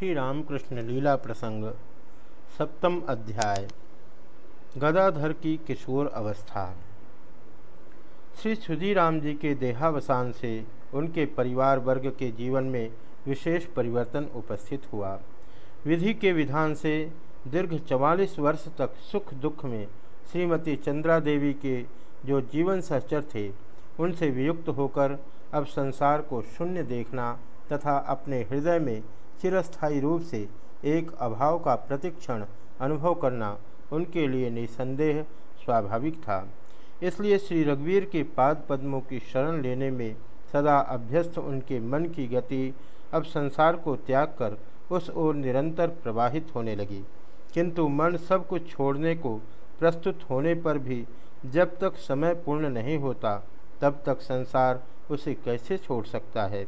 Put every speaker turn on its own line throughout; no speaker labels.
श्री रामकृष्ण लीला प्रसंग, सप्तम अध्याय, गदाधर की किशोर अवस्था। श्री सुधीराम जी के देहावसान से उनके परिवार वर्ग के जीवन में विशेष परिवर्तन उपस्थित हुआ। विधि के विधान से दीर्घ चवालीस वर्ष तक सुख दुख में श्रीमती चंद्रा देवी के जो जीवन सहचर थे, उनसे वियुक्त होकर अब संसार को शून्य देखना तथा अपने हृदय में चिरस्थायी रूप से एक अभाव का प्रतिक्षण अनुभव करना उनके लिए निसंदेह स्वाभाविक था। इसलिए श्री रघुवीर के पाद पद्मों की शरण लेने में सदा अभ्यस्त उनके मन की गति अब संसार को त्याग कर उस ओर निरंतर प्रवाहित होने लगी। किंतु मन सब कुछ छोड़ने को प्रस्तुत होने पर भी जब तक समय पूर्ण नहीं होता, तब तक संसार उसे कैसे छोड़ सकता है?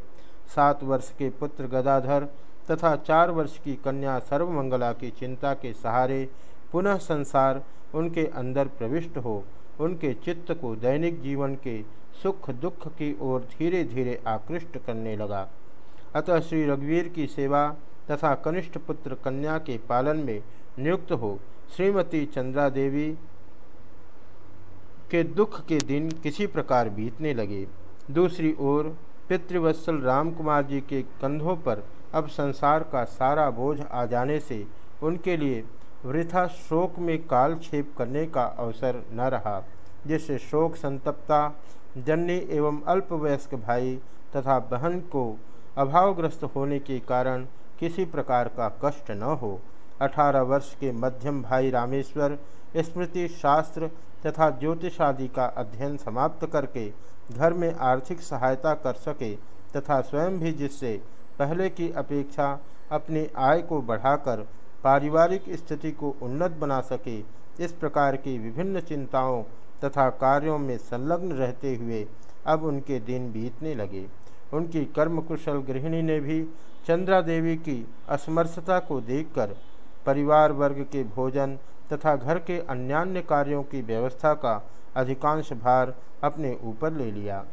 सात वर्ष के पुत्र गदाधर तथा चार वर्ष की कन्या सर्वमंगला की चिंता के सहारे पुनः संसार उनके अंदर प्रविष्ट हो, उनके चित्त को दैनिक जीवन के सुख दुख की ओर धीरे धीरे आकृष्ट करने लगा। अतः श्री रघुवीर की सेवा तथा कनिष्ठ पुत्र कन्या के पालन में नियुक्त हो, श्रीमती चंद्रा देवी के दुख के दिन किसी प्रकार बीतने लगे। दूसरी ओर पितृवत्सल राम कुमार जी के कंधों पर अब संसार का सारा बोझ आ जाने से उनके लिए वृथा शोक में कालक्षेप करने का अवसर न रहा, जिससे शोक संतप्ता जन्य एवं अल्पवयस्क भाई तथा बहन को अभावग्रस्त होने के कारण किसी प्रकार का कष्ट न हो। अठारह वर्ष के मध्यम भाई रामेश्वर स्मृति शास्त्र तथा ज्योतिष आदि का अध्ययन समाप्त करके घर में आर्थिक सहायता कर सके तथा स्वयं भी जिससे पहले की अपेक्षा अपनी आय को बढ़ाकर पारिवारिक स्थिति को उन्नत बना सके, इस प्रकार की विभिन्न चिंताओं तथा कार्यों में संलग्न रहते हुए अब उनके दिन बीतने लगे। उनकी कर्मकुशल गृहिणी ने भी चंद्रा देवी की असमर्थता को देखकर परिवार वर्ग के भोजन तथा घर के अन्यान्य कार्यों की व्यवस्था का अधिकांश भार अपने ऊपर ले लिया।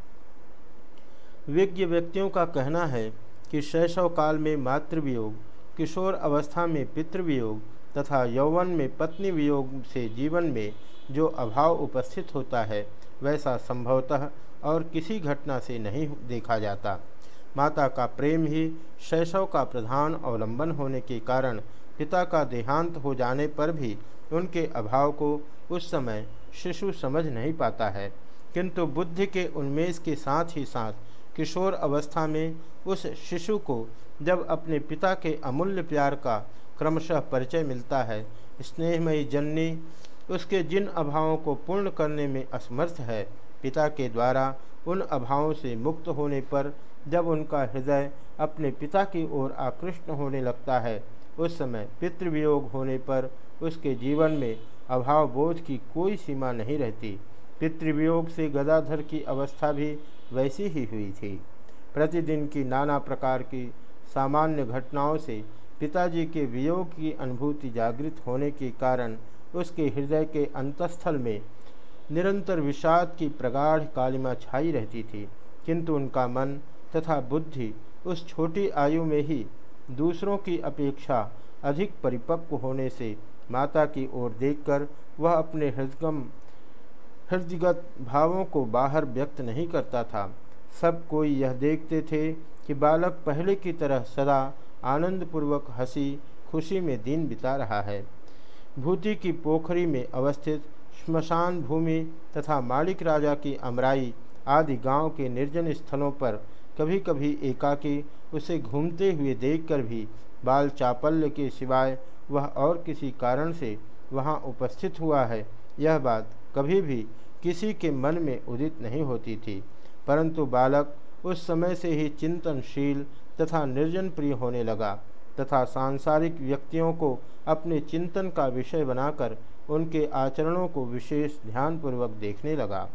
विज्ञ व्यक्तियों का कहना है कि शैशव काल में मातृवियोग, किशोर अवस्था में पितृवियोग तथा यौवन में पत्नी वियोग से जीवन में जो अभाव उपस्थित होता है, वैसा संभवतः और किसी घटना से नहीं देखा जाता। माता का प्रेम ही शैशव का प्रधान अवलंबन होने के कारण पिता का देहांत हो जाने पर भी उनके अभाव को उस समय शिशु समझ नहीं पाता है। किंतु बुद्धि के उन्मेष के साथ ही साथ किशोर अवस्था में उस शिशु को जब अपने पिता के अमूल्य प्यार का क्रमशः परिचय मिलता है, स्नेहमयी जननी उसके जिन अभावों को पूर्ण करने में असमर्थ है, पिता के द्वारा उन अभावों से मुक्त होने पर जब उनका हृदय अपने पिता की ओर आकृष्ट होने लगता है, उस समय पितृवियोग होने पर उसके जीवन में अभाव बोध की कोई सीमा नहीं रहती। पितृवियोग से गदाधर की अवस्था भी वैसी ही हुई थी। प्रतिदिन की नाना प्रकार की सामान्य घटनाओं से पिताजी के वियोग की अनुभूति जागृत होने के कारण उसके हृदय के अंतस्थल में निरंतर विषाद की प्रगाढ़ कालिमा छाई रहती थी, किंतु उनका मन तथा बुद्धि उस छोटी आयु में ही दूसरों की अपेक्षा अधिक परिपक्व होने से माता की ओर देखकर वह अपने हृदगम हृदयगत भावों को बाहर व्यक्त नहीं करता था। सब कोई यह देखते थे कि बालक पहले की तरह सदा आनंदपूर्वक हँसी, खुशी में दिन बिता रहा है। भूति की पोखरी में अवस्थित श्मशान भूमि तथा मालिक राजा की अमराई आदि गाँव के निर्जन स्थलों पर कभी कभी एकाकी उसे घूमते हुए देखकर भी बाल चापल्य के सिवाय वह और किसी कारण से वहाँ उपस्थित हुआ है। यह बात कभी भी किसी के मन में उदित नहीं होती थी। परंतु बालक उस समय से ही चिंतनशील तथा निर्जन प्रिय होने लगा तथा सांसारिक व्यक्तियों को अपने चिंतन का विषय बनाकर उनके आचरणों को विशेष ध्यानपूर्वक देखने लगा।